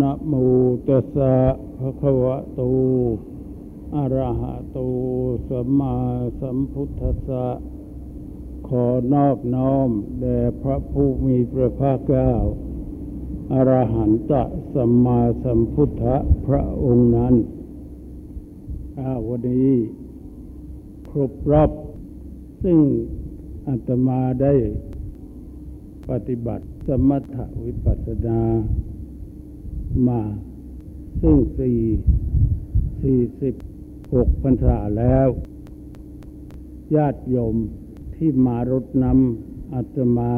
นะโมตัสสะภะคะวะโต อะระหะโต สัมมาสัมพุทธัสสะ ขอนอบน้อม แด่พระผู้มีพระภาคเจ้า อรหันตสัมมาสัมพุทธะพระองค์นั้นวันนี้ครบรอบ ซึ่งอาตมาได้ปฏิบัติสมถวิปัสสนา มา ซึ่งสี่สี่สิบหกพรรษาแล้ว ญาติโยมที่มารดนำอาตมา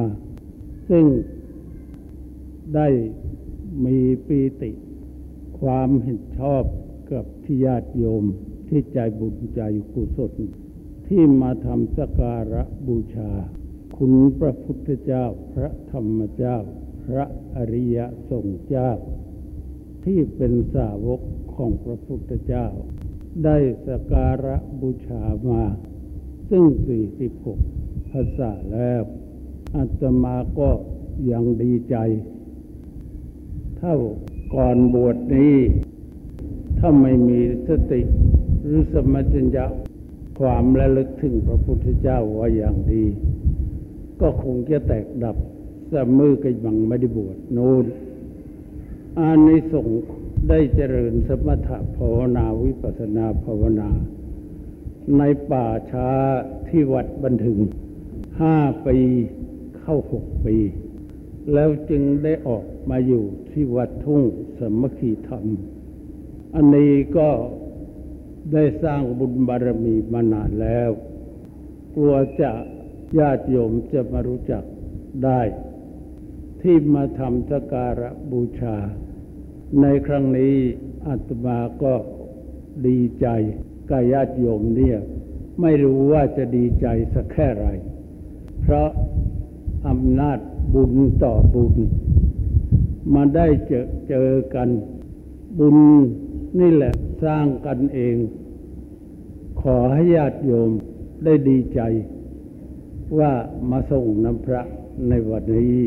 ซึ่งได้มีปีติ ความเห็นชอบกับที่ญาติโยมที่ใจบุญใจกุศลที่มาทำสการะบูชา คุณพระพุทธเจ้า พระธรรมเจ้า พระอริยสงฆ์เจ้า ที่เป็นสาวกของพระพุทธเจ้า ได้สการะบูชามา ซึ่ง 46 ภาษาแล้วอาตมาก็ยังดีใจ เท่าก่อนบวชนี้ ถ้าไม่มีสติหรือสมัญญะความระลึกถึงพระพุทธเจ้าว่าอย่างดี ก็คงจะแตกดับสมือก็ยังไม่ได้บวชโน้น อานิสงส์ได้เจริญสมถะภาวนาวิปัสนาภาวนา ในป่าช้าที่วัดบันทึงห้าปีเข้าหกปี แล้วจึงได้ออกมาอยู่ที่วัดทุ่งสมัคคีธรรม อันนี้ก็ได้สร้างบุญบารมีมานานแล้ว กลัวจะญาติโยมจะมารู้จักได้ ที่มาทำสการะบูชา ในครั้งนี้อาตมาก็ดีใจกับญาติโยมเนี่ยไม่รู้ว่าจะดีใจสักแค่ไร เพราะอำนาจบุญต่อบุญ มาได้เจอเจอกัน บุญนี่แหละสร้างกันเอง ขอให้ญาติโยมได้ดีใจ ว่ามาส่งน้ำพระในวันนี้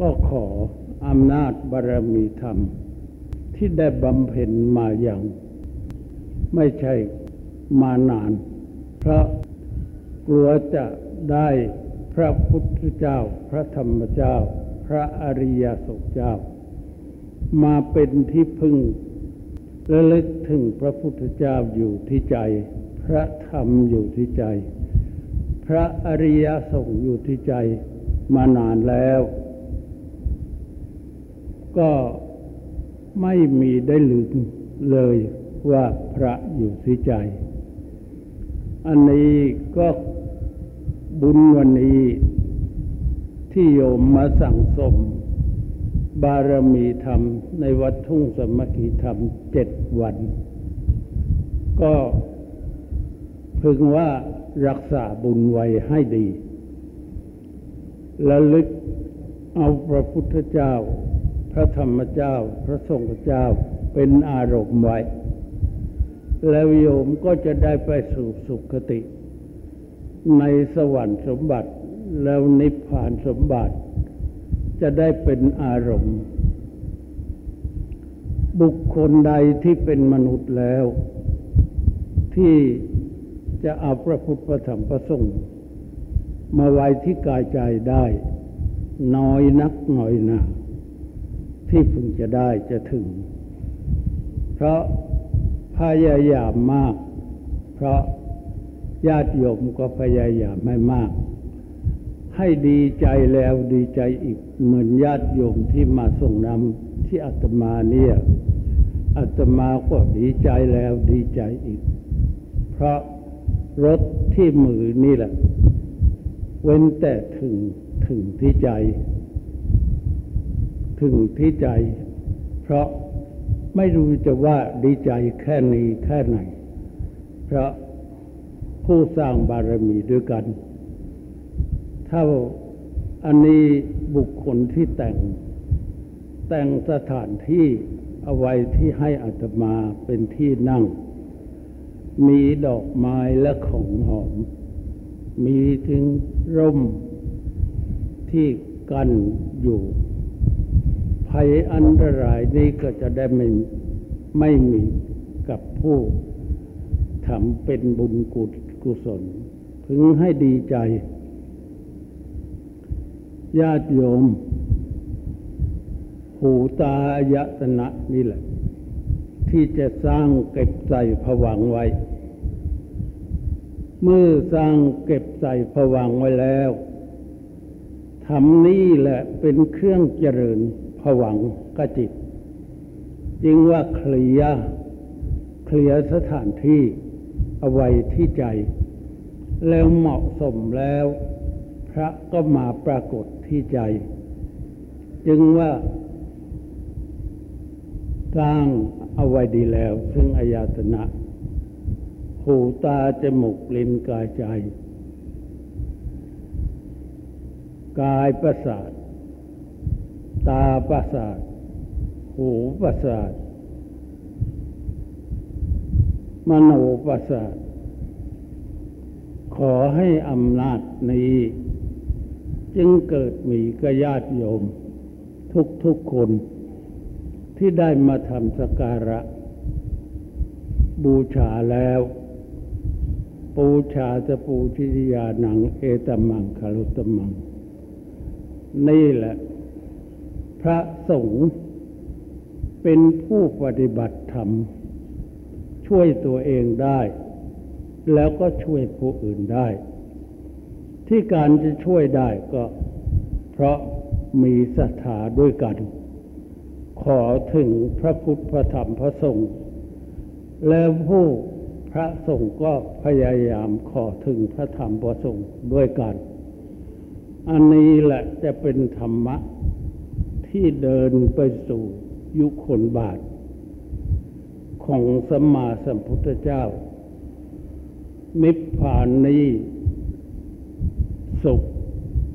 ก็ขออำนาจบารมีธรรม ที่ได้บำเพ็ญมาอย่าง ไม่ใช่มานาน เพราะกลัวจะได้พระพุทธเจ้า พระธรรมเจ้า พระอริยสงฆ์เจ้า มาเป็นที่พึ่งระลึกถึงพระพุทธเจ้าอยู่ที่ใจ พระธรรมอยู่ที่ใจ พระอริยสงฆ์อยู่ที่ใจมานานแล้ว ก็ไม่มีได้ลืมเลยว่าพระอยู่ที่ใจ อันนี้ก็บุญวันนี้ที่โยมมาสั่งสม บารมีธรรมในวัดทุ่งสมคคีธรรมเจ็ดวัน ก็พึงว่ารักษาบุญไว้ให้ดีและลึกเอาพระพุทธเจ้า พระธรรมเจ้า พระสงฆ์เจ้าเป็นอารมณ์ไว้ แล้วโยมก็จะได้ไปสู่สุคติ ในสวรรค์สมบัติแล้วนิพพานสมบัติ จะได้เป็นอารมณ์ บุคคลใดที่เป็นมนุษย์แล้ว ที่จะเอาพระพุทธธรรมประสงค์มาไว้ที่กายใจได้ น้อยนักหน่อยหนะ ที่พึงจะได้จะถึง เพราะพยายามมาก เพราะญาติโยมก็พยายามไม่มาก ให้ดีใจแล้วดีใจอีกเหมือนญาติโยมที่มาส่งนำที่อาตมาเนี่ยอาตมาก็ดีใจแล้วดีใจอีก เพราะรถที่มือนี่แหละ เว้นแต่ถึงถึงที่ใจ ถึงที่ใจ เพราะไม่รู้จะว่าดีใจแค่นี้แค่ไหน เพราะผู้สร้างบารมีด้วยกัน ถ้าอันนี้บุคคลที่แต่ง แต่งสถานที่เอาไว้ที่ให้อัตมาเป็นที่นั่ง มีดอกไม้และของหอม มีถึงร่มที่กันอยู่ ภัยอันตรายนี้ก็จะได้ไม่ไม่มีกับผู้ทำเป็นบุญกุกุศล พึงให้ดีใจ ญาติโยม หูตาอายตนะนี่แหละ ที่จะสร้างเก็บใส่ผวังไว้ เมื่อสร้างเก็บใส่ผวังไว้แล้วทำนี่แหละเป็นเครื่องเจริญ ผวังก็จิตจึงว่าเคลียเคลียสถานที่เอาไว้ที่ใจ แล้วเหมาะสมแล้ว พระก็มาปรากฏที่ใจ จึงว่าสร้างเอาไว้ดีแล้ว ซึ่งอายตนะ หูตาจมูกลิ้นกายใจ กายประสาท ตาประสาท หูประสาท มโนประสาท ขอให้อำนาจนี้ จึงเกิดมีกญาติโยม ทุกทุกคนที่ได้มาทำสการะ บูชาแล้ว ปูชาจะปูชิยานัง เอตมังคารุตมัง นี่แหละ พระสงฆ์เป็นผู้ปฏิบัติธรรม ช่วยตัวเองได้ แล้วก็ช่วยผู้อื่นได้ ที่การจะช่วยได้ก็ เพราะมีศรัทธาด้วยกัน ขอถึงพระพุทธพระธรรมพระสงฆ์แล้วผู้พระสงฆ์ก็พยายามขอถึงพระธรรมพระสงฆ์ด้วยกัน อันนี้แหละจะเป็นธรรมะ ที่เดินไปสู่ยุคคนบาท ของสมมาสัมพุทธเจ้า นิพพานนี้สุข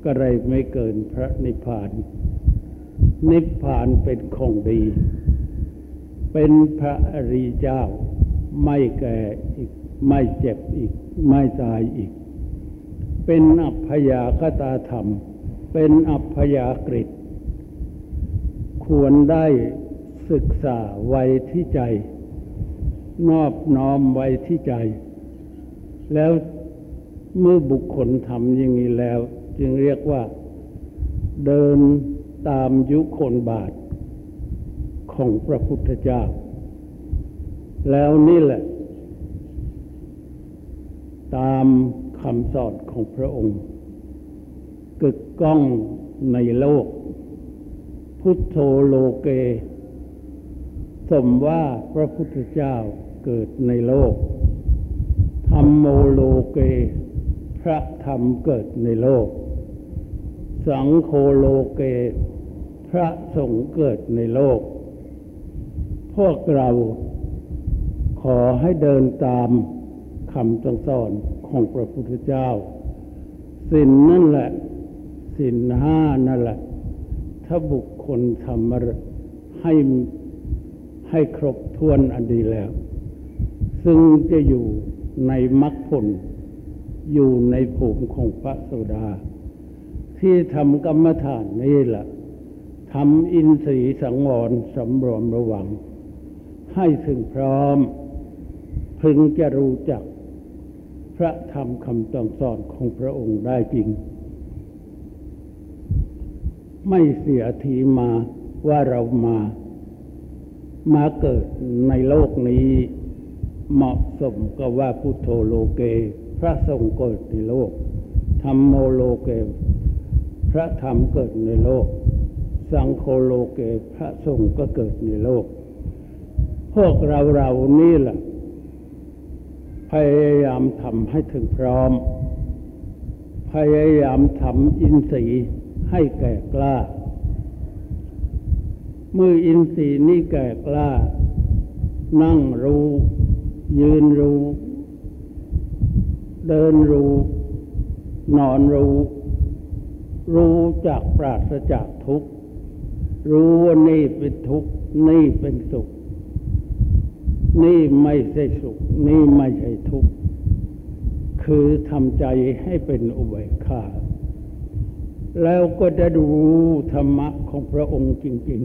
กระไรไม่เกินพระนิพพาน นิพพานเป็นของดี เป็นพระอริยเจ้า ไม่แก่อีก ไม่เจ็บอีก ไม่ตายอีก เป็นอัพยากตาธรรม เป็นอัพยากฤิ ควรได้ศึกษาไว้ที่ใจ นอบน้อมไว้ที่ใจ แล้วเมื่อบุคคลทำอย่างนี้แล้ว จึงเรียกว่า เดินตามยุคนบาท ของพระพุทธเจ้า แล้วนี่แหละ ตามคำสอนของพระองค์กึกก้องในโลก พุทโธโลเก สมว่าพระพุทธเจ้าเกิดในโลก ธรรมโมโลเก พระธรรมเกิดในโลก สังโฆโลเก พระสงฆ์เกิดในโลก พวกเราขอให้เดินตามคำสั่งสอนของพระพุทธเจ้าสินนั่นแหละสินห้านั่นแหละถ้าบุค คลทำมาให้ให้ครบถ้วนอันดีแล้ว ซึ่งจะอยู่ในมรรคผล อยู่ในภูมิของพระโสดา ที่ทำกรรมฐานนี่แหละทำอินทรีย์สังวรสำรวมระวัง ให้ถึงพร้อม พึงจะรู้จักพระธรรมคำสั่งสอนของพระองค์ได้จริง ไม่เสียทีมาว่าเรามา มาเกิดในโลกนี้ เหมาะสมกับว่าพุทโธโลเก พระทรงเกิดในโลกธรรมโมโลเก พระธรรมเกิดในโลก สังโฆโลเก พระสงฆ์ก็เกิดในโลก พวกเราเรานี่แหละพยายามทำให้ถึงพร้อม พยายามทำอินทรีย์ ให้แก่กล้ามืออินทรีย์นี่แก่กล้า นั่งรู้ ยืนรู้ เดินรู้ นอนรู้ รู้จากปราศจากทุกข์ รู้ว่านี่เป็นทุกข์ นี่เป็นสุข นี่ไม่ใช่สุข นี่ไม่ใช่ทุกข์ คือทำใจให้เป็นอุเบกขา แล้วก็จะดูธรรมะของพระองค์จริง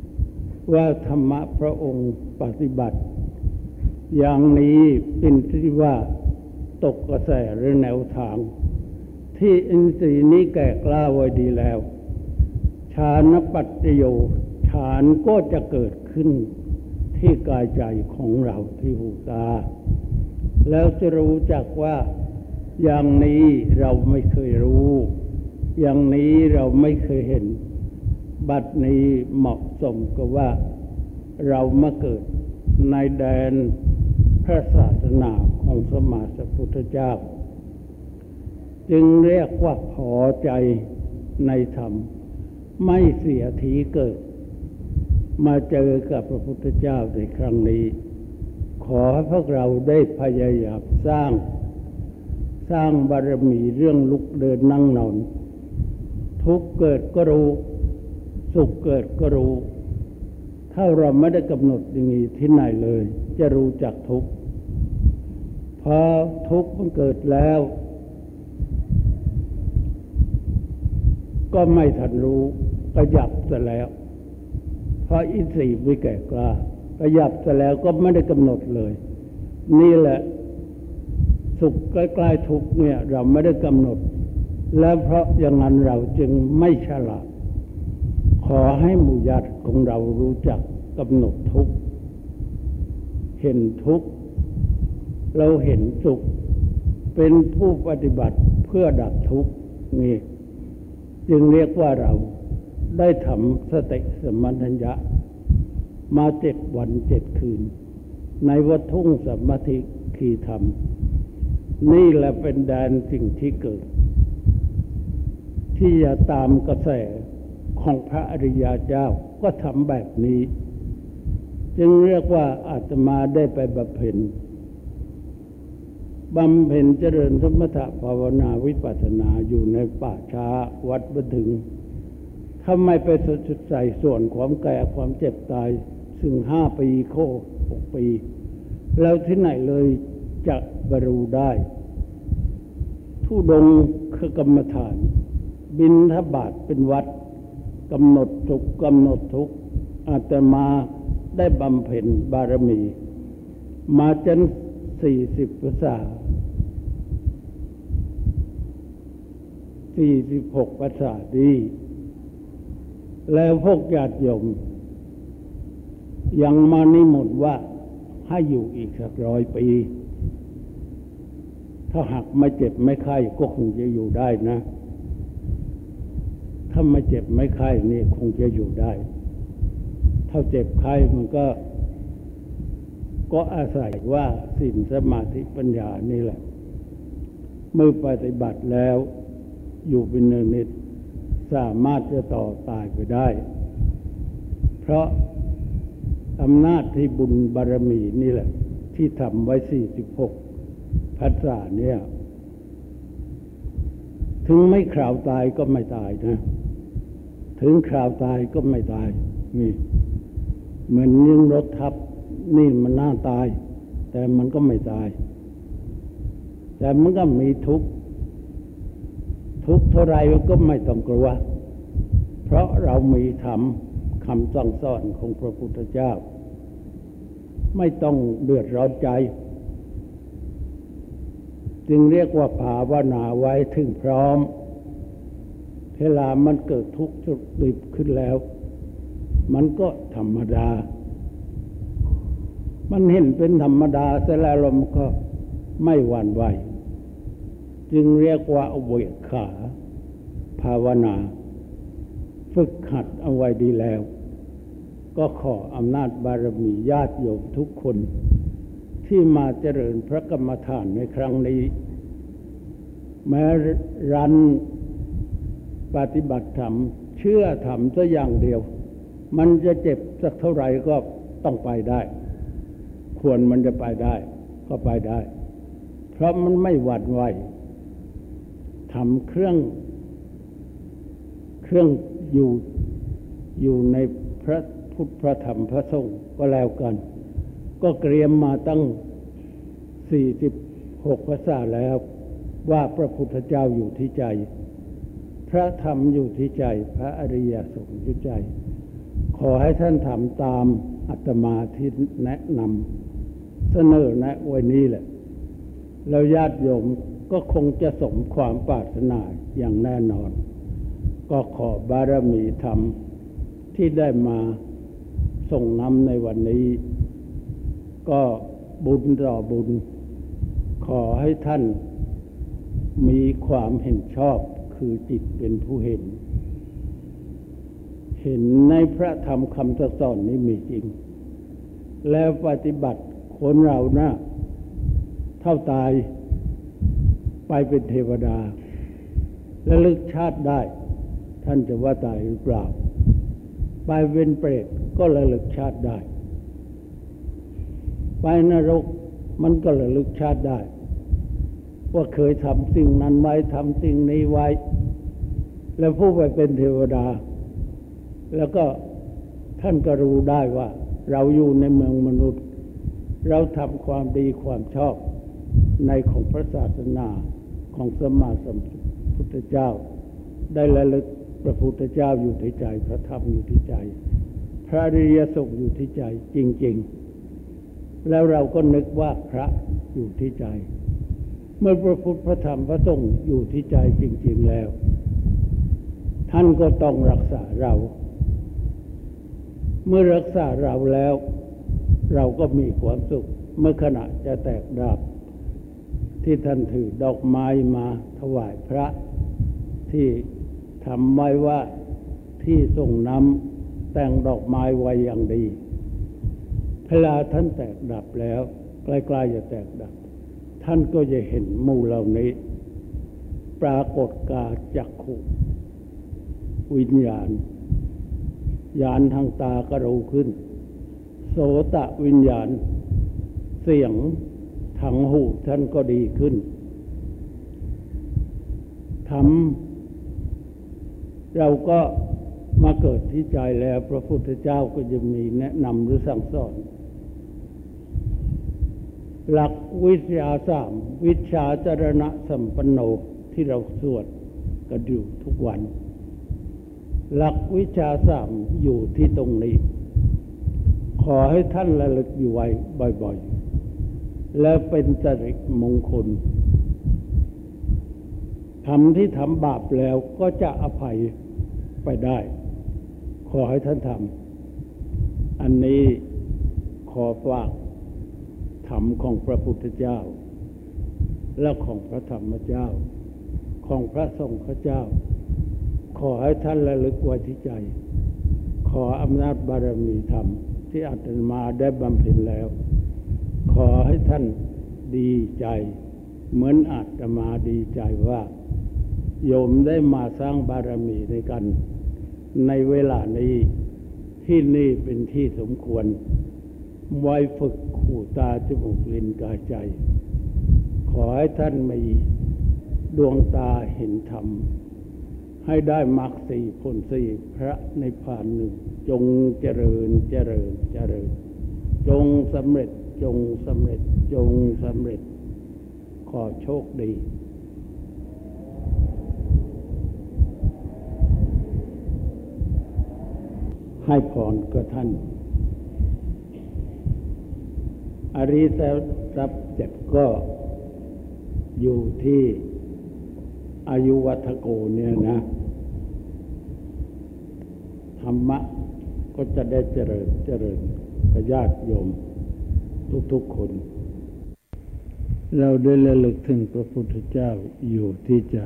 ๆ ว่าธรรมะพระองค์ปฏิบัติ อย่างนี้เป็นที่ว่าตกกระแสหรือแนวทาง ที่อินทรีย์นี้แก่กล้าไว้ดีแล้วฌานปัจโยฌานก็จะเกิดขึ้นที่กายใจของเราที่หูตา แล้วจะรู้จักว่าอย่างนี้เราไม่เคยรู้ อย่างนี้เราไม่เคยเห็น บัดนี้เหมาะสมกับว่าเรามาเกิดในแดนพระศาสนาของสมาสพุทธเจ้า จึงเรียกว่าพอใจในธรรม ไม่เสียทีเกิด มาเจอกับพระพุทธเจ้าในครั้งนี้ ขอให้พวกเราได้พยายามสร้าง สร้างบารมีเรื่องลุกเดินนั่งนอน ทุกเกิดก็รู้ สุขเกิดก็รู้ ถ้าเราไม่ได้กำหนดอย่างนี้ที่ไหนเลย จะรู้จักทุกพอทุกมันเกิดแล้ว ก็ไม่ทันรู้ก็ยับซะแล้ว เพราะอินทรีย์ไม่แก่กล้าก็ยับซะแล้วก็ไม่ได้กำหนดเลย นี่แหละ สุขใกล้ๆทุกเนี่ย เราไม่ได้กำหนด แล้วเพราะอย่างนั้นเราจึงไม่ฉลาด ขอให้หมู่ญาติของเรารู้จักกำหนดทุกเห็นทุกเราเห็นสุข เป็นผู้ปฏิบัติเพื่อดับทุกนี่จึงเรียกว่าเราได้ทำสติสมัญญะ มาเจ็ดวันเจ็ดคืน ในวัดทุ่งสมาธิคีธรรม นี่แหละเป็นแดนสิ่งที่เกิด ที่จะตามกระแสของพระอริยเจ้าก็ทำแบบนี้ จึงเรียกว่าอาตมาได้ไปบำเพ็ญบำเพ็ญเจริญสมถะภาวนาวิปัสสนาอยู่ในป่าช้าวัดบัถึงทำไมไปสุดใส่ส่วนความแก่ความเจ็บตายซึ่งห้าปีโคหกปี แล้วที่ไหนเลยจะบรรลุได้ ทุดงคือกรรมฐาน บินทบาทเป็นวัดกำหนดทุกกำหนดทุกอาตมาได้บำเพ็ญบารมี มาจนสี่สิบภาษาสี่สิบหกภาษาดี แล้วพวกญาติโยม ยังมานิมนต์ว่าให้อยู่อีกสักร้อยปี ถ้าหากไม่เจ็บไม่ไข้ก็คงจะอยู่ได้นะ ถ้าไม่เจ็บไม่ไข้นี่คงจะอยู่ได้ถ้าเจ็บไข้มันก็ ก็อาศัยว่าสินสมาธิปัญญานี่แหละ เมื่อปฏิบัติแล้ว อยู่เป็นเนืองนิดสามารถจะต่อตายไปได้ เพราะอำนาจที่บุญบารมีนี่แหละ ที่ทำไว้สี่สิบหกพัฒษาเนี่ย ถึงไม่คราวตายก็ไม่ตายนะ ถึงคราวตายก็ไม่ตาย นี่ เหมือนยิงรถทับ นี่มันน่าตาย แต่มันก็ไม่ตาย แต่มันก็มีทุกข์ทุกข์เท่าไรก็ไม่ต้องกลัว เพราะเรามีธรรมคำสั่งสอนของพระพุทธเจ้า ไม่ต้องเดือดร้อนใจ จึงเรียกว่าภาวนาไว้ถึงพร้อม เวลามันเกิดทุกข์สุดดิบขึ้นแล้ว มันก็ธรรมดา มันเห็นเป็นธรรมดาเสร็จแล้วลมก็ไม่หวั่นไหว จึงเรียกว่าเวกขา ภาวนา ฝึกหัดเอาไว้ดีแล้ว ก็ขออำนาจบารมีญาติโยมทุกคน ที่มาเจริญพระกรรมฐานในครั้งนี้ แม้รัน ปฏิบัติธรรมเชื่อธรรมสัอย่างเดียว มันจะเจ็บสักเท่าไหร่ก็ต้องไปได้ ควรมันจะไปได้ ก็ไปได้ เพราะมันไม่หวั่นไหวทำเครื่อง เครื่องอยู่อยู่ในพระพุทธพระธรรมพระสงฆ์ก็แล้วกัน ก็เตรียมมาตั้งสี่สิบหกภาษาแล้วว่าพระพุทธเจ้าอยู่ที่ใจ พระธรรมอยู่ที่ใจ พระอริยสงฆ์อยู่ใจ ขอให้ท่านทำตามอัตมาที่แนะนำเสนอแนะไว้นี้แหละ แล้วญาติโยมก็คงจะสมความปรารถนาอย่างแน่นอน ก็ขอบารมีธรรมที่ได้มาส่งน้ำในวันนี้ ก็บุญต่อบุญ ขอให้ท่านมีความเห็นชอบ คือจิตเป็นผู้เห็น เห็นในพระธรรมคำสอนนี้มีจริง แล้วปฏิบัติคนเรานะ่ะเท่าตายไปเป็นเทวดา และลึกชาติได้ ท่านจะว่าตายหรือเปล่า ไปเป็นเปรตก็ระลึกชาติได้ ไปนรกมันก็ระลึกชาติได้ ว่าเคยทำสิ่งนั้นไว้ทำสิ่งนี้ไว้ แล้วผู้ไปเป็นเทวดา แล้วก็ท่านก็รู้ได้ว่า เราอยู่ในเมืองมนุษย์ เราทำความดีความชอบในของพระศาสนาของสมมาสัมพุทธเจ้า ได้ระลึกพระพุทธเจ้าอยู่ที่ใจ พระธรรมอยู่ที่ใจ พระริยสงฆ์อยู่ที่ใจจริง ๆ แล้วเราก็นึกว่าพระอยู่ที่ใจ มื่อพระพุทธพระธรรมพระสงฆ์อยู่ที่ใจจริง ๆแล้ว ท่านก็ต้องรักษาเรา เมื่อรักษาเราแล้ว เราก็มีความสุข เมื่อขณะจะแตกดับ ที่ท่านถือดอกไม้มาถวายพระ ที่ทำไว้ว่าที่ส่งน้ำแต่งดอกไม้ไว้อย่างดีเวลาท่านแตกดับแล้วใกล้ๆจะแตกดับ ท่านก็จะเห็นมูเหล่านี้ ปรากฏกาจักขุวิญญาณ ญาณทางตาก็รู้ขึ้น โสตะวิญญาณ เสียงทางหูท่านก็ดีขึ้นทำเราก็มาเกิดที่ใจแล้ว พระพุทธเจ้าก็จะมีแนะนำหรือสั่งสอน หลักวิชาสามวิชาจรณะสัมปันโนที่เราสวดกันอยู่ทุกวัน หลักวิชาสามอยู่ที่ตรงนี้ ขอให้ท่านระลึกอยู่ไว้บ่อยๆ แล้วเป็นจริตมงคลทำที่ทำบาปแล้วก็จะอภัยไปได้ ขอให้ท่านทำอันนี้ขอฝาก ธรรมของพระพุทธเจ้า และของพระธรรมเจ้า ของพระสงฆ์เจ้า ขอให้ท่านระลึกไว้ที่ใจ ขออำนาจบารมีธรรมที่อาตมาได้บำเพ็ญแล้ว ขอให้ท่านดีใจ เหมือนอาตมาดีใจว่า โยมได้มาสร้างบารมีในกัน ในเวลานี้ที่นี่เป็นที่สมควร ไว้ฝึกขู่ตาจมูกลิ้นกายใจ ขอให้ท่านมีดวงตาเห็นธรรม ให้ได้มรรคสี่ผลสี่พระในผ่านหนึ่ง จงเจริญเจริญเจริญ จงสำเร็จจงสำเร็จจงสำเร็จ ขอโชคดีให้พรกับท่าน อริสทรัพย์เจ็ดก็อยู่ที่อายุวัฒโกเนี่ยนะ ธรรมะก็จะได้เจริญเจริญกระยาดโยม ทุกๆคน เราได้ระลึกถึงพระพุทธเจ้าอยู่ที่ใจ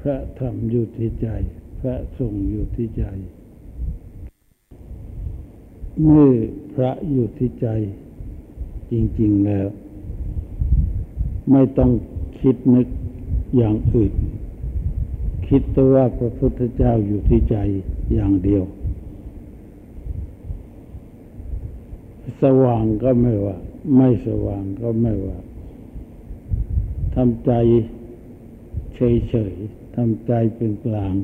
พระธรรมอยู่ที่ใจ พระสงฆ์อยู่ที่ใจ เมื่อ พระอยู่ที่ใจ จริง ๆ แล้ว ไม่ต้องคิดนึกอย่างอื่น คิดแต่ว่าพระพุทธเจ้าอยู่ที่ใจอย่างเดียว สว่างก็ไม่ว่า ไม่สว่างก็ไม่ว่าทำใจเฉยๆทำใจเป็นกลาง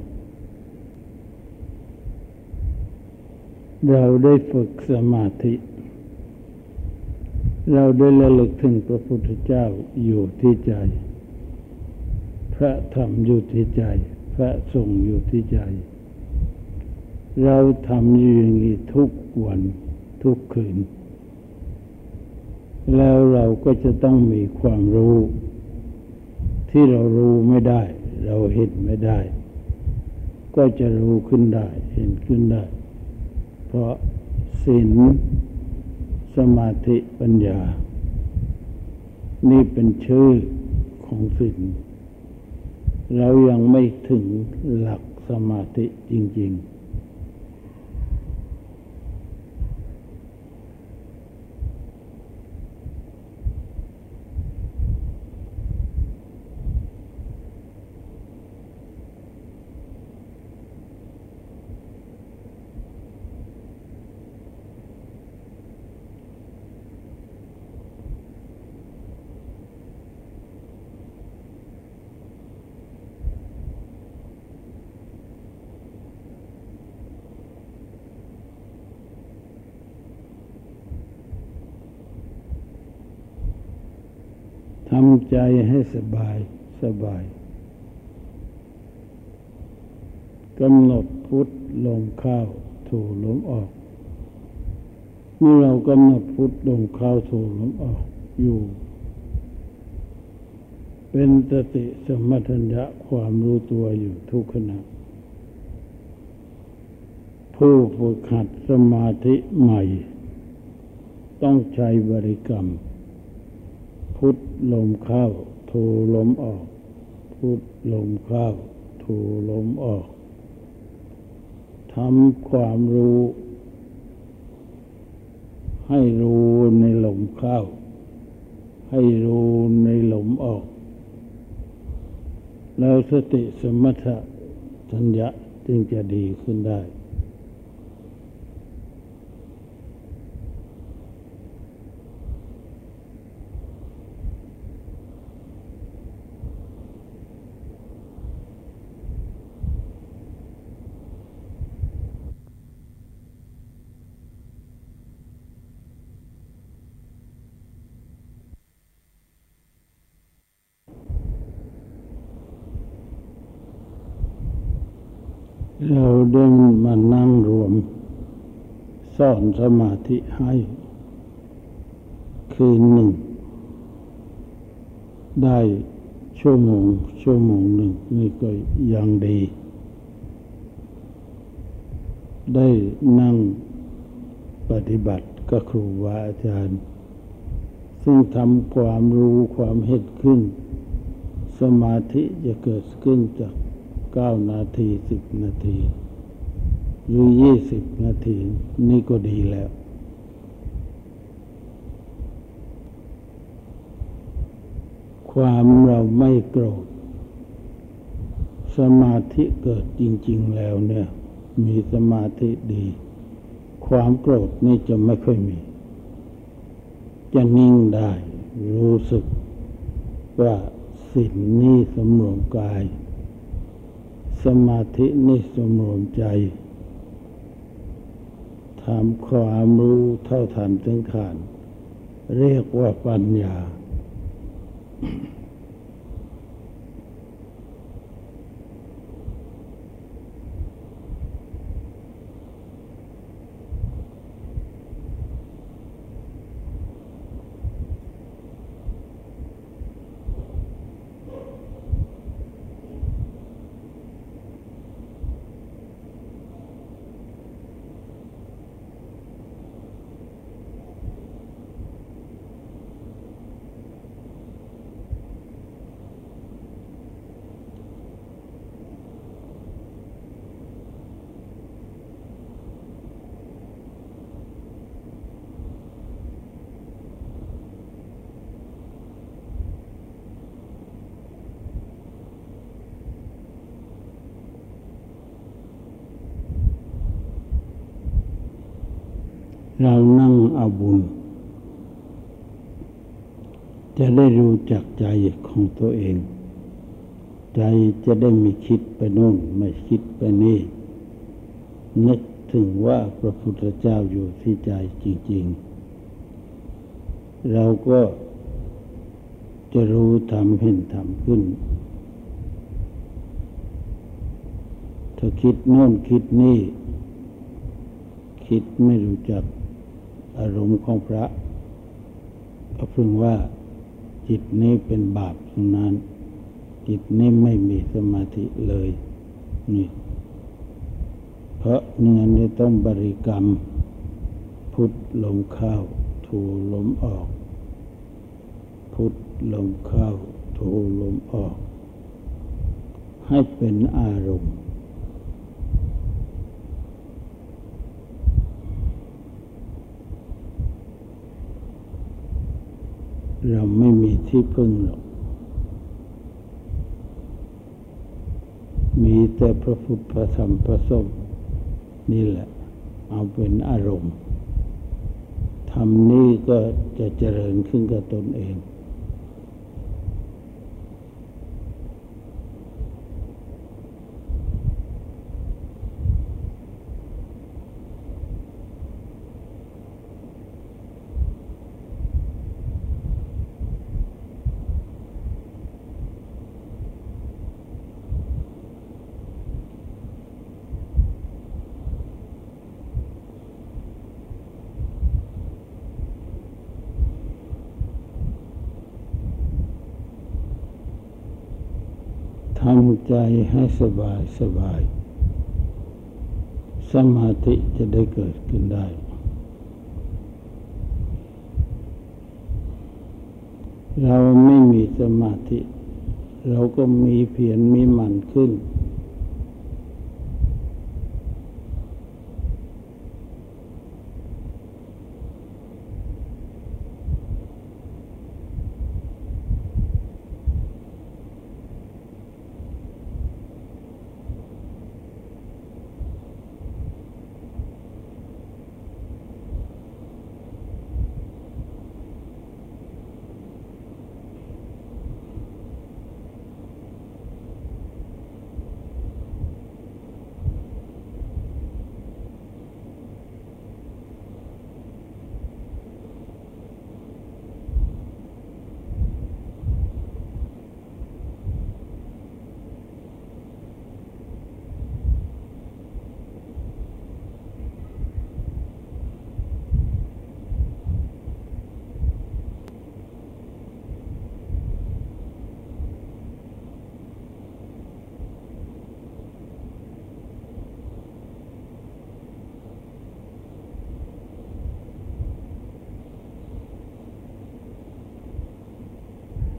เราได้ฝึกสมาธิ เราได้ระลึกถึงพระพุทธเจ้าอยู่ที่ใจ พระธรรมอยู่ที่ใจ พระสงฆ์อยู่ที่ใจ เราทำอยู่อย่างนี้ทุกวันทุกคืน แล้วเราก็จะต้องมีความรู้ ที่เรารู้ไม่ได้ เราเห็นไม่ได้ ก็จะรู้ขึ้นได้ เห็นขึ้นได้ เพราะศีลสมาธิปัญญา นี่เป็นชื่อของศีลเรายังไม่ถึงหลักสมาธิจริง ๆทำ ใจให้สบายสบายกำหนดพุทธลงเข้าถูลมออก เมื่อเรากำหนดพุทธลงเข้าถูลมออกอยู่ เป็นสติสมัทัญญะความรู้ตัวอยู่ทุกขณะ ผู้ฝึกหัดสมาธิใหม่ ต้องใช้บริกรรม พุทลมเข้าโทลมออก พุทลมเข้าโทลมออกทำความรู้ ให้รู้ในลมเข้า ให้รู้ในลมออก แล้วสติสมถะสัญญาจึงจะดีขึ้นได้ ดินมานั่งรวมสอนสมาธิให้ คืนหนึ่ง ได้ชั่วโมง ชั่วโมงหนึ่ง นี่ก็ยังดี ได้นั่งปฏิบัติกับครูบาอาจารย์ ซึ่งทำความรู้ความเห็นขึ้น สมาธิจะเกิดขึ้นจากเก้านาทีสิบนาที อยี่สิบนาที นี่ก็ดีแล้ว ความเราไม่โกรธ สมาธิเกิดจริง ๆ แล้วเนี่ย มีสมาธิดี ความโกรธนี่จะไม่ค่อยมี จะนิ่งได้ รู้สึกว่าสิ่งนี้สำรวมกาย สมาธินิสมรวมใจ ทำความรู้เท่าทันถึงขานเรียกว่าปัญญาเรานั่งเอาบุญ จะ จักใจของตัวเอง ใจจะได้ไม่คิดไปโน่นไม่คิดไปนี่ นึกถึงว่าพระพุทธเจ้าอยู่ที่ใจจริง ๆ เราก็จะรู้ทำเห็นทำขึ้น ถ้าคิดโน่นคิดนี่ คิดไม่รู้จักอารมณ์ของพระก็พึงว่า จิตนี้เป็นบาปทั้งนั้น จิตนี้ไม่มีสมาธิเลย นี่ เพราะเนื้อนี้ต้องบริกรรม พุทธลมเข้าถูลมออก พุทธลมเข้าถูลมออก ให้เป็นอารมณ์ เราไม่มีที่พึ่งหรอก มีแต่พระพุทธพระธรรมพระสงฆ์นี่แหละ เอาเป็นอารมณ์ทำนี่ก็จะเจริญขึ้นกับตนเองทำ ใจให้สบายสบาย สมาธิจะได้เกิดขึ้นได้ เราไม่มีสมาธิ เราก็มีเพียรมีหมันขึ้น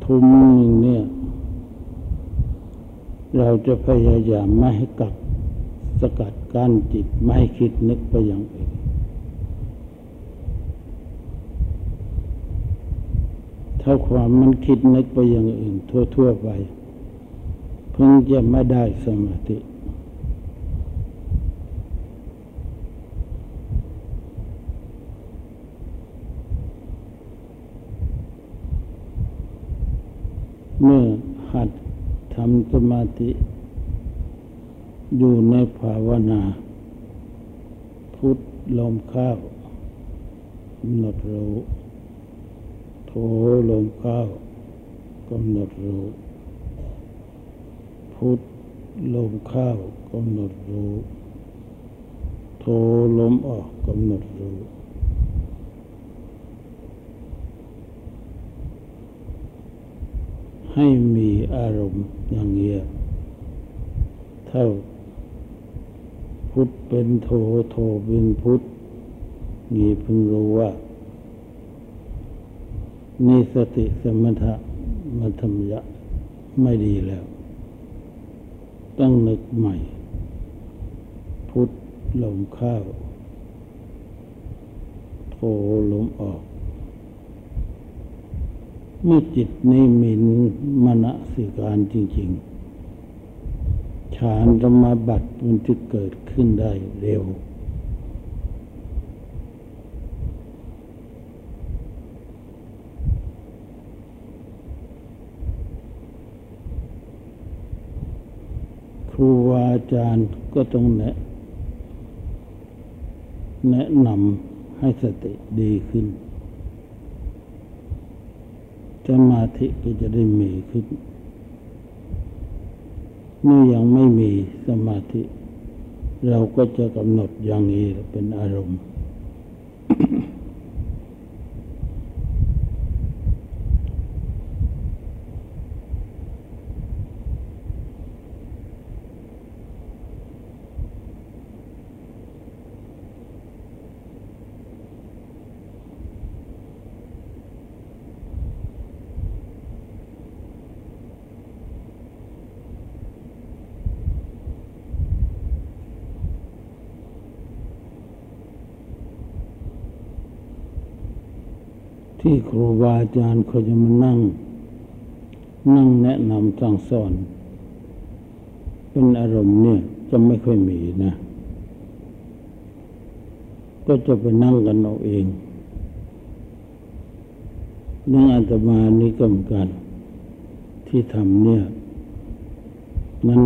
ทุมหนึ่งเนี่ย เราจะพยายามไม่ให้กัดสกัดกั้นจิตไม่ให้คิดนึกไปอย่างอื่นถ้าความมันคิดนึกไปอย่างอื่น ทั่ว ๆ ไปเพิ่งจะไม่ได้สมาธิเมื่อหัดทำสมา ธิ อยู่ในภาวนา พุทธลมเข้ากำหนดรู้โทลมเข้ากำหนดรู้พุทธลมเข้ากำหนดรู้โทลมออกกำหนดรู้ ให้มีอารมณ์อย่างเงี้ยเท่า พุทธเป็นโทโทเป็นพุทธนี่พึงรู้ว่านี่สติสมถะมัธมยะไม่ดีแล้ว ต้องนึกใหม่ พุทธลมเข้าโทลมออก เมื่อจิตนี้มีมณสิการจริง ๆ ฌานธรรมบัติมันจะเกิดขึ้นได้เร็ว ครูวาอาจารย์ก็ต้องแนะแนะนำให้สติดีขึ้น สมาธิก็จะได้มีขึ้นเมื่อยังไม่มีสมาธิ เราก็จะกำหนดอย่างนี้เป็นอารมณ์ ที่ครูบาอาจารย์เขาจะมานั่ง นั่งแนะนำสั่งสอน เป็นอารมณ์เนี่ยจะไม่ค่อยมีนะ ก็จะไปนั่งกันเอาเองเรื่งอาตมานี่ก็เหมือนกัน ที่ทำเนี่ย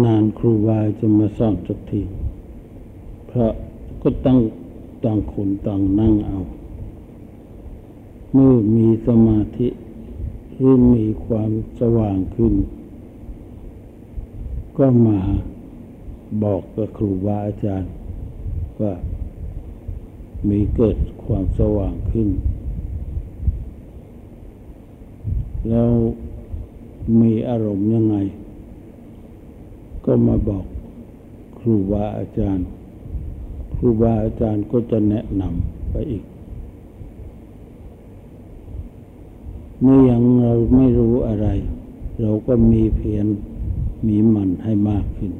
นานๆครูบาจะมาสอนสักที เพราะก็ตั้งต่างคนต่างนั่งเอา เมื่อมีสมาธิหรือมีความสว่างขึ้น ก็มาบอกกับครูบาอาจารย์ ว่ามีเกิดความสว่างขึ้น แล้วมีอารมณ์ยังไง ก็มาบอกครูบาอาจารย์ ครูบาอาจารย์ก็จะแนะนำไปอีก เมื่อยังเราไม่รู้อะไร เราก็มีเพียรมีมันให้มากขึ้น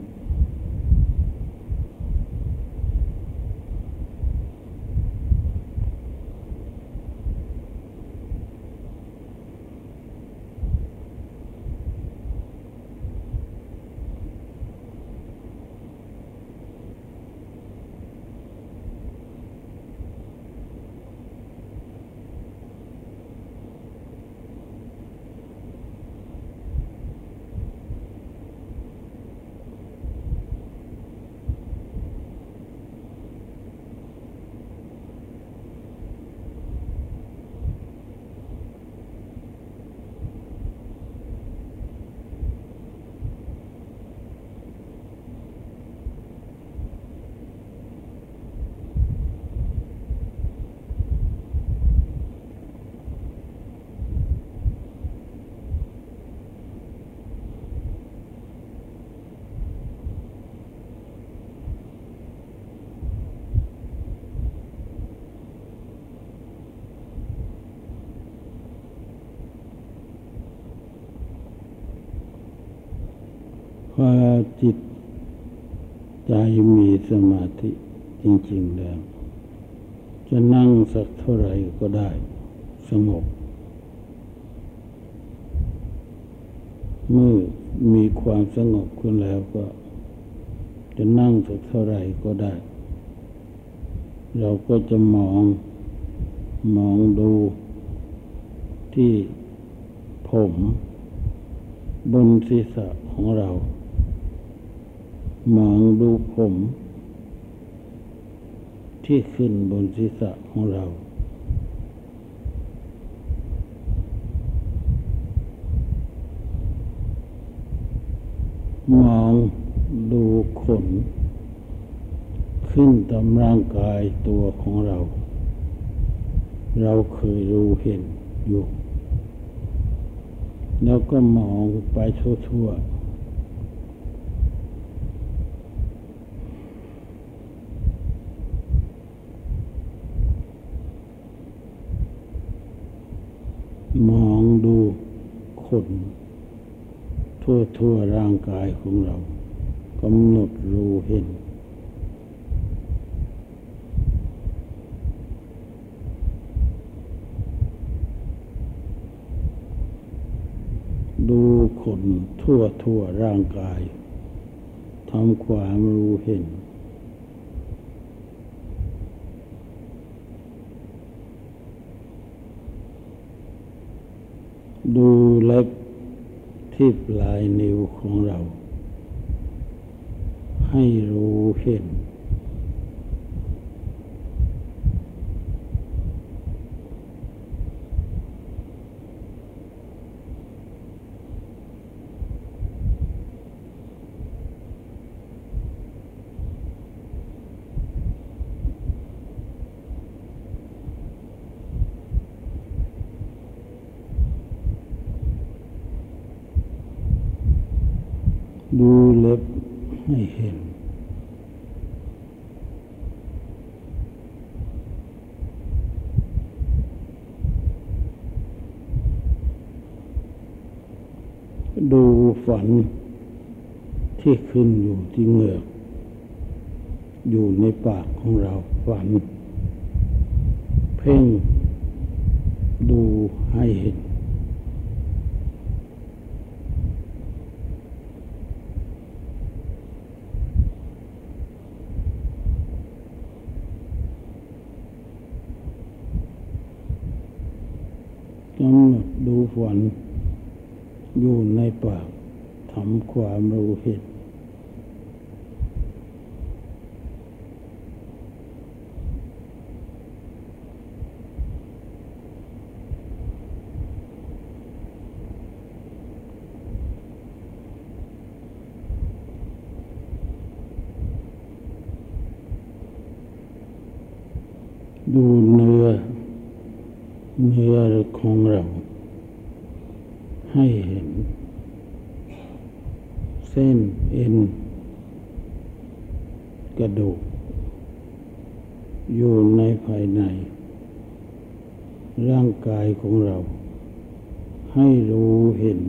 พอจิตใจมีสมาธิจริง ๆ แล้ว จะนั่งสักเท่าไหร่ก็ได้ สงบเมื่อมีความสงบขึ้นแล้วก็ จะนั่งสักเท่าไหร่ก็ได้ เราก็จะมองมองดูที่ผม บนศีรษะของเรา มองดูผม ที่ขึ้นบนศีรษะของเรา มองดูขน ขึ้นตามร่างกายตัวของเรา เราเคยรู้เห็นอยู่ แล้วก็มองไปทั่วๆ มองดู ขนทั่วทั่วร่างกายของเรากำหนดรู้เห็น ดูขนทั่วทั่วร่างกายทำความรู้เห็นดู ที่ปลายนิ้วของเรา ให้รู้เห็น ด ดูเล็บให้เห็น ดูฝันที่ขึ้นอยู่ที่เหงือก อยู่ในปากของเราฝัน เพ่งดูให้เห็น กำหนดดูฝัน อยู่ในปากทำความรู้เห็น ดูเนื้อ เนื้อของเรา ให้เห็น เส้นเอ็น กระดูก อยู่ในภายใน ร่างกายของเรา ให้รู้เห็น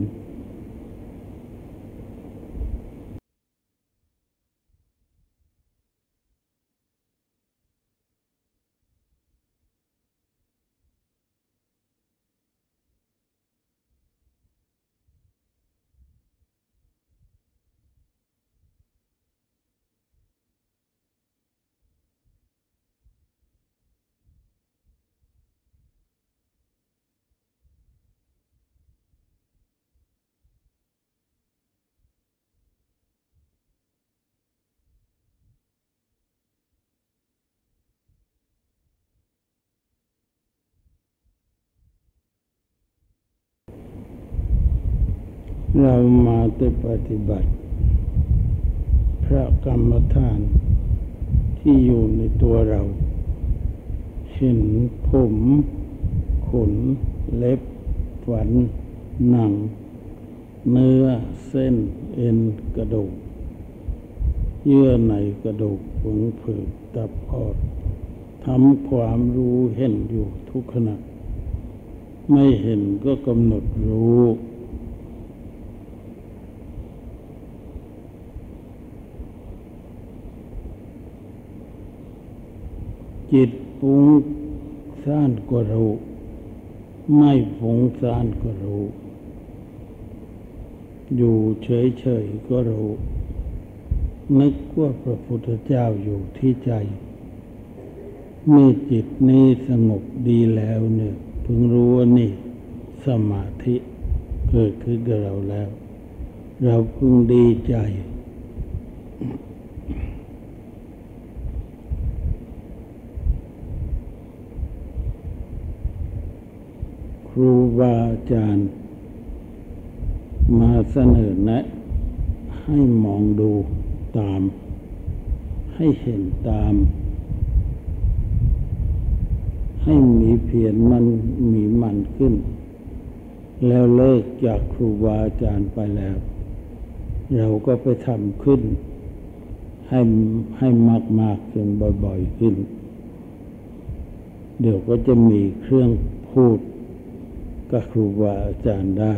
เรามาได้ปฏิบัติ พระกรรมฐานที่อยู่ในตัวเรา เห็นผม ขน เล็บ ฝัน หนัง เนื้อ เส้น เอ็น กระดูก เยื่อในกระดูกฝังผืดตับออดทำความรู้เห็นอยู่ทุกขณะ ไม่เห็นก็กำหนดรู้ จิตฟุ้งซ่านก็รู้ ไม่ฟุ้งซ่านก็รู้ อยู่เฉยๆก็รู้ นึกว่าพระพุทธเจ้าอยู่ที่ใจเมื่อจิตนี้สงบดีแล้วเนี่ยพึงรู้ว่านี่สมาธิเกิดขึ้นกับเราแล้ว เราพึงดีใจ ครูบาอาจารย์ มาเสนอแนะ ให้มองดูตาม ให้เห็นตาม ให้มีเพียรมันมีมันขึ้น แล้วเลิกจากครูบาอาจารย์ไปแล้ว เราก็ไปทำขึ้น ให้ให้มากมากขึ้นบ่อย ๆ ขึ้น เดี๋ยวก็จะมีเครื่องพูด กับครูบาอาจารย์ได้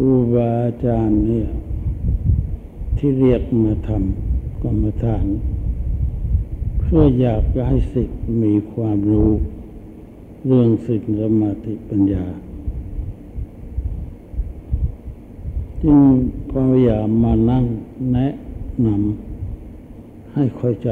ครูบาอาจารย์เนี่ยที่เรียกมาทำกรรมฐาน เพื่ออยากจะให้สิทธิ์มีความรู้ เรื่องสิทธิสมาธิปัญญา จึงพยายามมานั่งแนะนำให้เข้าใจ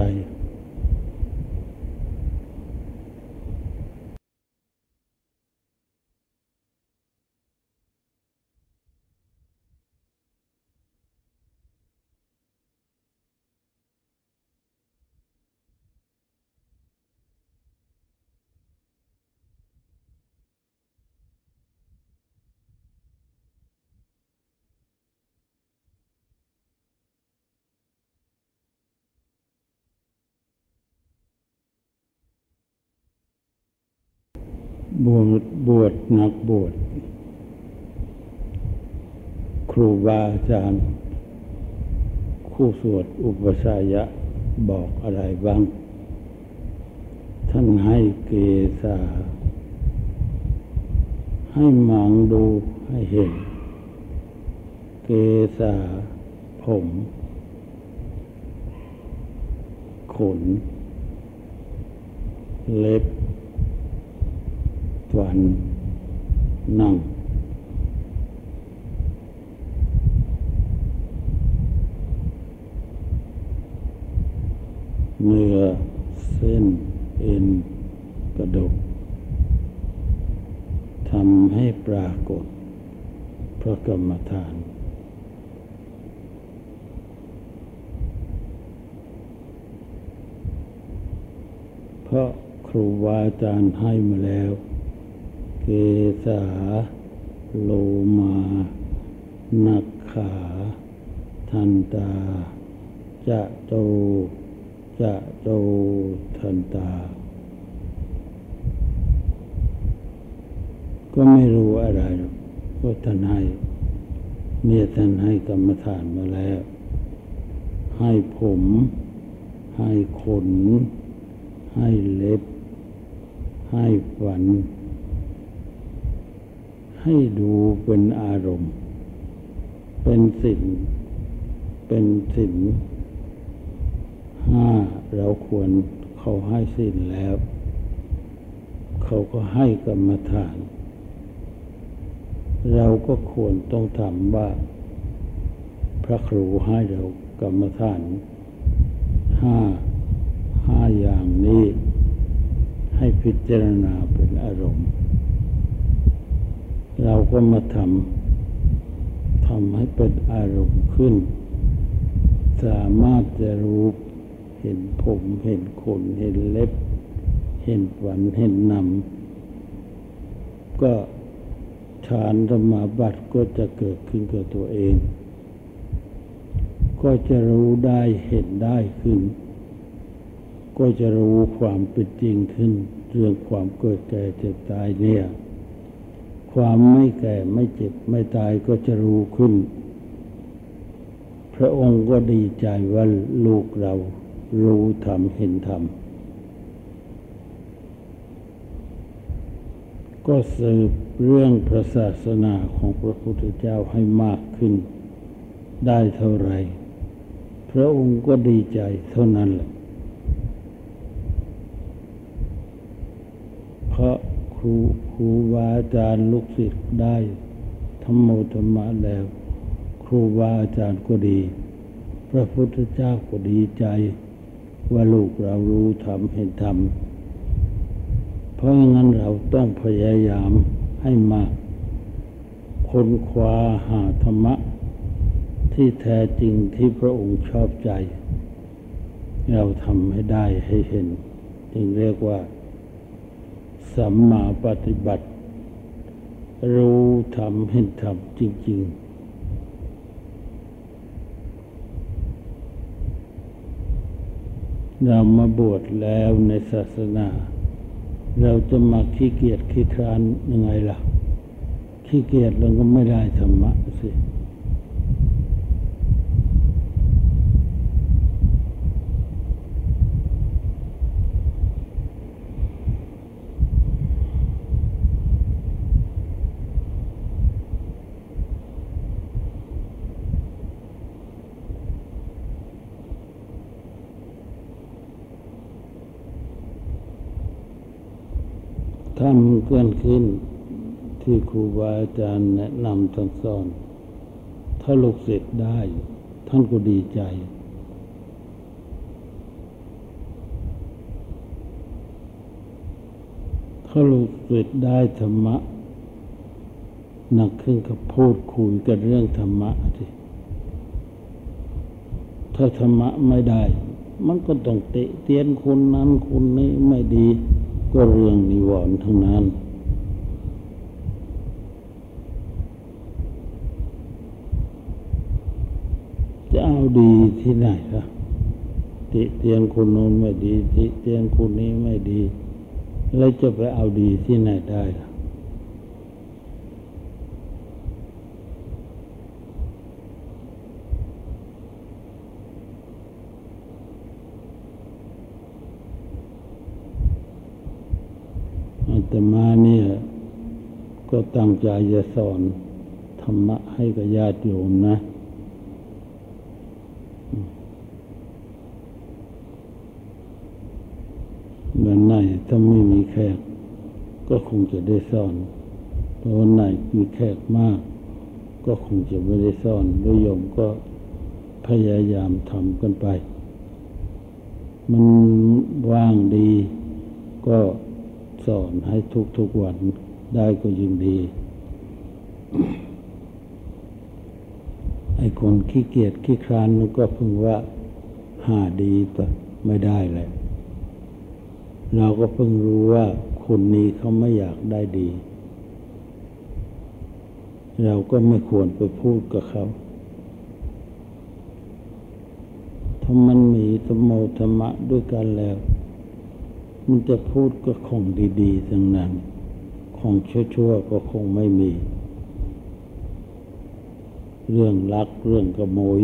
บวชบวชนักบวชครูบา อาจารย์ คู่สวดอุปชายะบอกอะไรบ้าง ท่านให้เกษาให้มองดูให้เห็น เกษาผม ขน เล็บฟันนั่ง เนื้อเส้นเอ็นกระดูกทำให้ปรากฏพระกรรมฐาน เพราะครูบาอาจารย์ให้มาแล้ว เกษาโลมานักขา ทันตา จะโต จะโตทันตา ก็ไม่รู้อะไรหรอกก็ท่านให้เนี่ยท่านให้กรรมฐานมาแล้ว ให้ผม ให้ขน ให้เล็บ ให้ฝัน ให้ดูเป็นอารมณ์ เป็นสิ่งเป็นสิ่ง ห้าเราควรเขาให้สิ้นแล้ว เขาก็ให้กรรมฐาน เราก็ควรต้องทำว่า พระครูให้เรากรรมฐานห้าห้าอย่างนี้ ให้พิจารณาเป็นอารมณ์ เราก็มาทำทำให้เป็นอารมณ์ขึ้น สามารถจะรู้ เห็นผมเห็นขนเห็นเล็บ เห็นฝันเห็นนำก็ฌานสมาบัติก็จะเกิดขึ้นกับตัวเอง ก็จะรู้ได้เห็นได้ขึ้น ก็จะรู้ความเป็นจริงขึ้น เรื่องความเกิดแก่เจ็บตายเนี่ย ความไม่แก่ไม่เจ็บไม่ตายก็จะรู้ขึ้น พระองค์ก็ดีใจว่าลูกเรา รู้ธรรมเห็นธรรม ก็สืบเรื่องพระศาสนาของพระพุทธเจ้าให้มากขึ้น ได้เท่าไร พระองค์ก็ดีใจเท่านั้นแหละเพราะครูครูบาอาจารย์ลูกศิษย์ได้ธรรมโมธรรมะแล้ว ครูบาอาจารย์ก็ดี พระพุทธเจ้าก็ดีใจ ว่าลูกเรารู้ธรรมเห็นธรรมเพราะงั้นเราต้องพยายามให้มากค้นคว้าหาธรรมะ ที่แท้จริงที่พระองค์ชอบใจ เราทำให้ได้ให้เห็น จึงเรียกว่า สัมมาปฏิบัติ รู้ธรรมเห็นธรรมจริง ๆ เรามาบวชแล้วในศาสนา เราจะมาขี้เกียจขี้คร้านยังไงล่ะ ขี้เกียจเราก็ไม่ได้ธรรมะสิ ทำเกินขึ้น ที่ครูบาอาจารย์แนะนำทั้งสอน ถ้าลูกศิษย์ได้ ท่านก็ดีใจ ถ้าลูกศิษย์ได้ธรรมะหนักขึ้นกับพูดคุยกันเรื่องธรรมะสิถ้าธรรมะไม่ได้ มันก็ต้องเตะเตียนคนนั้นคนนี้ไม่ดี ก็เรื่องนิวรณ์ทั้งนั้น จะเอาดีที่ไหนล่ะติเตียงคนโน้นไม่ดี ติเตียงคนนี้ไม่ดี แล้วจะไปเอาดีที่ไหนได้ล่ะอาตมาเนี่ย ก็ ตั้งใจจะสอนธรรมะให้กับญาติโยมนะ วันไหนถ้าไม่มีแขก ก็คงจะได้สอนเพราะวันไหนมีแขกมาก ก็คงจะไม่ได้สอนด้วยโยมก็พยายามทำกันไป มันว่างดี ก็สอนให้ทุกๆวัน ได้ก็ยิ่งดี ไอ้คนขี้เกียจขี้ครานมันก็พึงว่าหาดีแต่ไม่ได้แหละเราก็เพิ่งรู้ว่าคนนี้เขาไม่อยากได้ดี เราก็ไม่ควรไปพูดกับเขาถ้ามันมีสมโมธรรมะด้วยกันแล้ว มันจะพูดก็คงดีๆทั้งนั้น ของชั่วๆก็คงไม่มี เรื่องรักเรื่องขโมย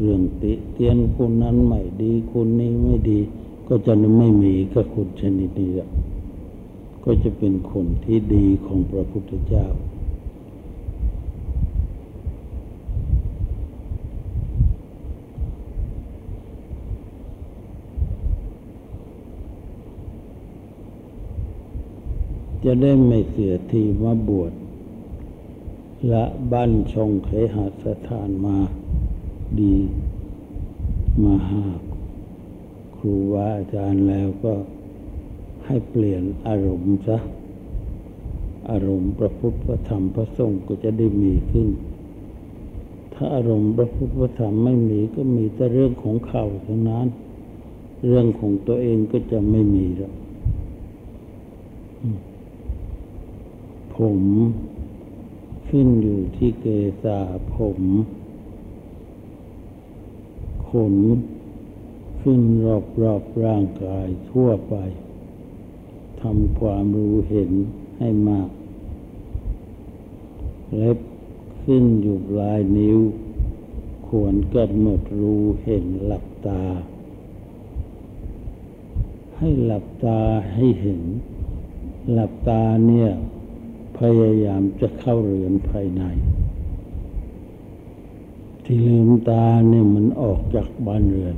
เรื่องติเตียนคนนั้นไม่ดีคนนี้ไม่ดี ก็จะไม่มีกับคนชนิดนี้ก็จะเป็นคนที่ดีของพระพุทธเจ้า จะได้ไม่เสียทีมาบวชละบ้านชงเขหสถานมาดีมาหาครูบาอาจารย์แล้วก็ให้เปลี่ยนอารมณ์ซะ อารมณ์พระพุทธพระธรรมพระสงฆ์ก็จะได้มีขึ้น ถ้าอารมณ์พระพุทธพระธรรมไม่มีก็มีแต่เรื่องของเขาเท่านั้น เรื่องของตัวเองก็จะไม่มีแล้ว ผม ขึ้นอยู่ที่เกษาผม ขน ขึ้นรอบรอบร่างกายทั่วไปทำความรู้เห็นให้มาก เล็บขึ้นอยู่ปลายนิ้ว ควรกำหนดรู้เห็นหลับตา ให้หลับตาให้เห็น หลับตาเนี่ย พยายามจะเข้าเรือนภายใน ที่ลืมตาเนี่ยมันออกจากบ้านเรือน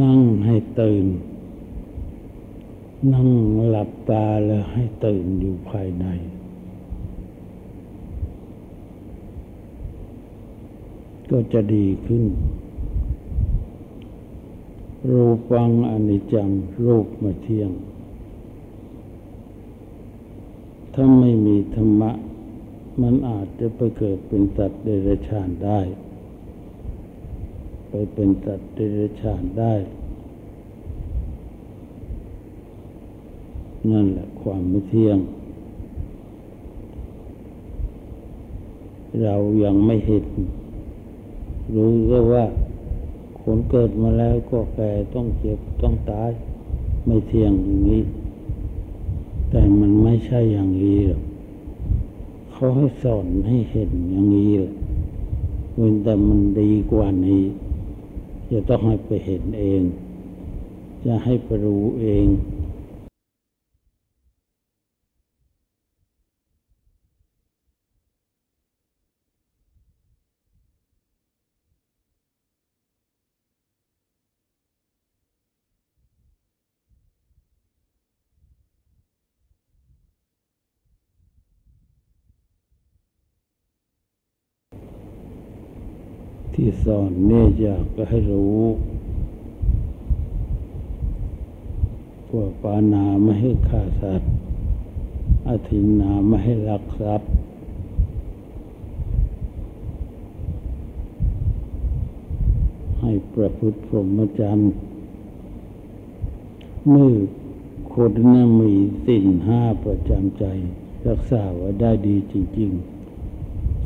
นั่งให้ตื่น นั่งหลับตาแล้วให้ตื่นอยู่ภายใน ก็จะดีขึ้น รูปังอนิจจัง รูปมาเที่ยง ถ้าไม่มีธรรมะ มันอาจจะไปเกิดเป็นสัตว์เดรัจฉานได้ ไปเป็นสัตว์เดรัจฉานได้ นั่นแหละความไม่เที่ยง เรายังไม่เห็น รู้ก็ว่าคนเกิดมาแล้วก็แก่ต้องเจ็บต้องตาย ไม่เที่ยงอย่างนี้ แต่มันไม่ใช่อย่างนี้หรอกเขาให้สอนให้เห็นอย่างนี้แหละเว้นแต่มันดีกว่านี้ จะต้องให้ไปเห็นเอง จะให้ไปรู้เอง ที่สอนเนี่ยอยากจะให้รู้ว่าปานาไม่ให้ฆ่าสัตว์อาทินาไม่ให้ลักทรัพย์ให้ประพฤติพรหมจรรย์เมื่อคนนั้นมีสิ่งห้าประจำใจ รักษาไว้ได้ดีจริง ๆ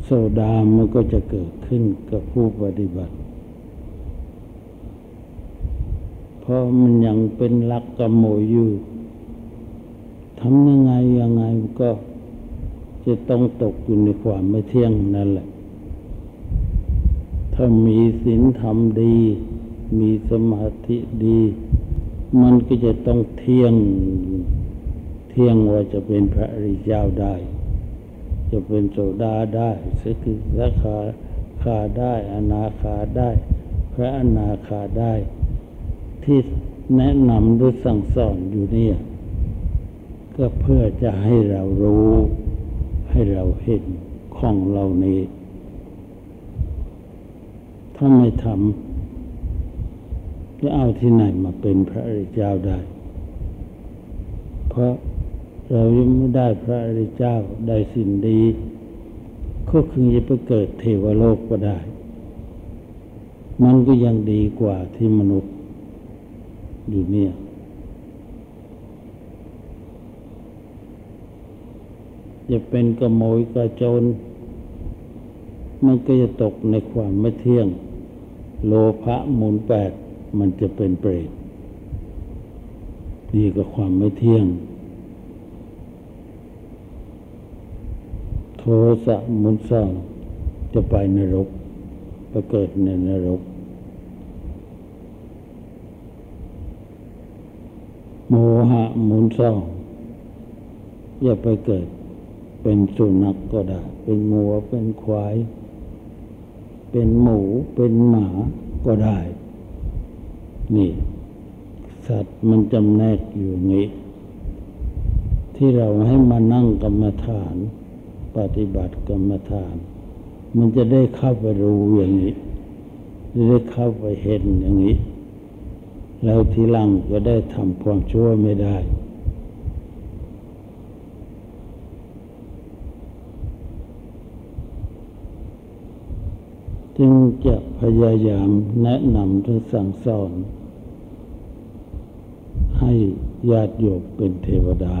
โซดามันก็จะเกิดขึ้นกับผู้ปฏิบัติ เพราะมันยังเป็นลักกโมยอยู่ทำยังไงยังไงก็จะต้องตกอยู่ในความไม่เที่ยงนั่นแหละ ถ้ามีศีลธรรมดี มีสมาธิดี มันก็จะต้องเที่ยง เที่ยงว่าจะเป็นพระริยเจ้าได้ จะเป็นโสดาได้สกิสาคาคาได้ อนาคาได้ พระอนาคาได้ ที่แนะนำด้วยสั่งสอนอยู่เนี่ยก็เพื่อจะให้เรารู้ ให้เราเห็นของเรานี้ ถ้าไม่ทำจะเอาที่ไหนมาเป็นพระอริยเจ้าได้ เพราะ เรายังไม่ได้พระอริยเจ้าได้สิ่งดี ก็คือจะไปเกิดเทวโลกก็ได้ มันก็ยังดีกว่าที่มนุษย์อยู่เนี่ยจะเป็นกระโมยกระโจน มันก็จะตกในความไม่เที่ยง โลภะมูลแปดมันจะเป็นเปรตนี่ก็ความไม่เที่ยง ทสะมุนสร้างจะไปนรกไปเกิดในนรก โมหะมุนสร้างอย่าไปเกิดเป็นสุนัขกก็ได้ เป็นงัวเป็นควาย เป็นหมู เป็นหมาก็ได้ นี่ สัตว์มันจำแนกอยู่งี้ ที่เราให้มานั่งกรรมฐาน ปฏิบัติกรรมฐาน มันจะได้เข้าไปรู้อย่างนี้จะได้เข้าไปเห็นอย่างนี้ แล้วทีหลังก็ได้ทำความชั่วไม่ได้จึงจะพยายามแนะนำหรือสั่งสอน ให้ญาติโยมเป็นเทวดา